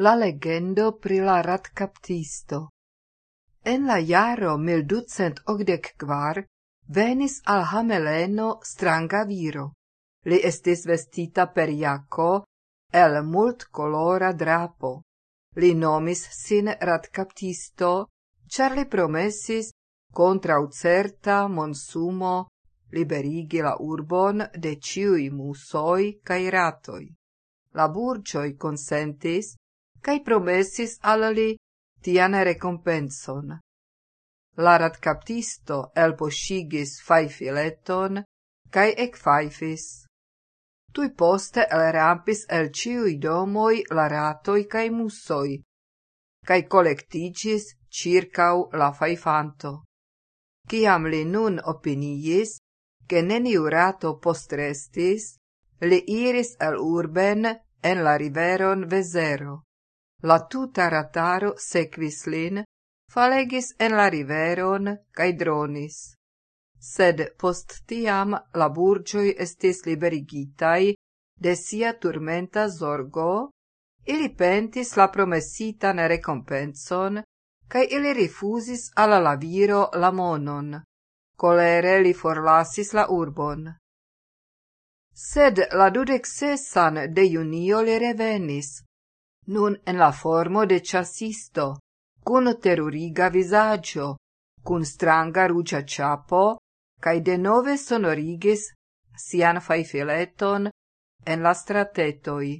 La legendo pri la ratcaptisto En la jaro mil ducent ogdec quar, venis al Hameleno stranga viro. Li estis vestita per jaco el mult colora drapo. Li nomis sin ratcaptisto, char li promessis contra certa monsumo liberigi la urbon de ciui musoi cae ratoi. La burcioi consentis, cae promesis al li tian recompenson. El poscigis fai fileton, cae ec faifis. Tui poste el rampis el ciui domoi la ratoi cae musoi, cae collectigis circau la faifanto. Ciam li nun opiniis, che neniu rato postrestis, li iris al urben en la riveron Vezero. La tuta rataro sequis lin, falegis en la riveron, cae dronis. Sed post tiam la burgioi estis liberigitai de sia turmenta zorgo, ili pentis la promesitan recompenson, cae ili rifusis alla la viro la monon. Colere li forlasis la urbon. Sed la dudexesan de junio li revenis, nun en la formo de chasisto, cun teruriga visaggio, cun stranga rugia chapo, cae de nove sonorigis sian faifileton en la stratetoi.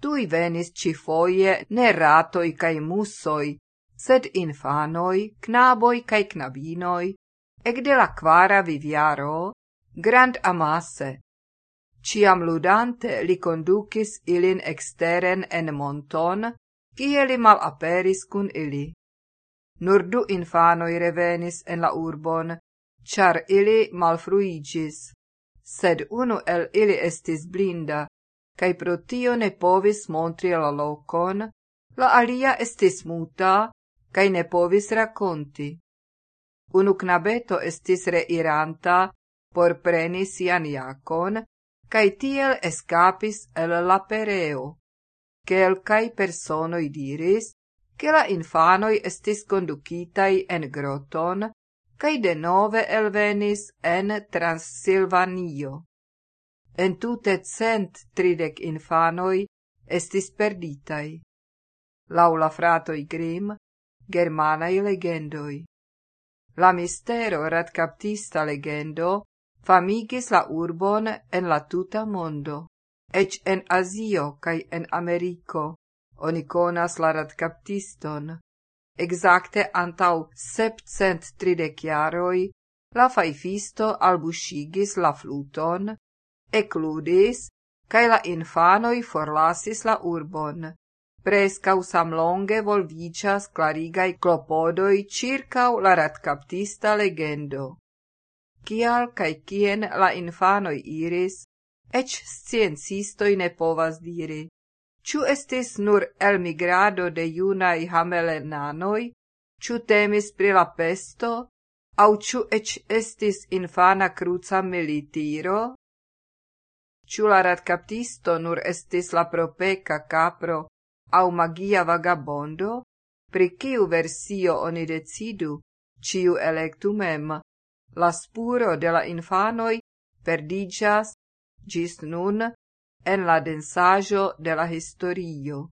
Tui venis ci foie ne ratoi cae mussoi, sed infanoi, knaboi cae knabinoi, ec de la quara viviaro, grand amasse, ciam ludante li conducis ilin exteren en monton, cie li mal aperis cun ili. Nur du infanoi revenis en la urbon, char ili malfruigis, sed unu el ili estis blinda, cae pro tio ne povis montri la locon, la alia estis muta, cae ne povis raconti. Unu knabeto estis reiranta por preni sian jacon, cae tiel escapis el la pereo. Quelcae personoi diris, che la infanoi estis conducitai en groton, cae de nove elvenis en Transilvanio. En tute cent tridec infanoi estis perditai. Laula fratoi Grim, germanai legendoi. La mistero ratcaptista legendo famigis la urbon en la tuta mondo. Ec en Asio cae en Americo oni conas la radcaptiston. Exacte antau septcent trideciaroi la faifisto albusigis la fluton, ecludis, cae la infanoi forlasis la urbon. Prescau sam longe volvicias clarigai clopodoi circau la radcaptista legendo kial kai kien la infanoi iris, ec sciencistoi ne povas diri. Ciu estis nur el migrado de junai hamelenanoi, ciu temis pri la pesto, au ciu ec estis infana cruza militiro? Ciu la radcaptisto nur estis la propeca capro au magia vagabondo? Pri ciu versio oni decidu, ciu electu mem la spuro de la infanoi perdigas gis nun en la densaggio de la historio.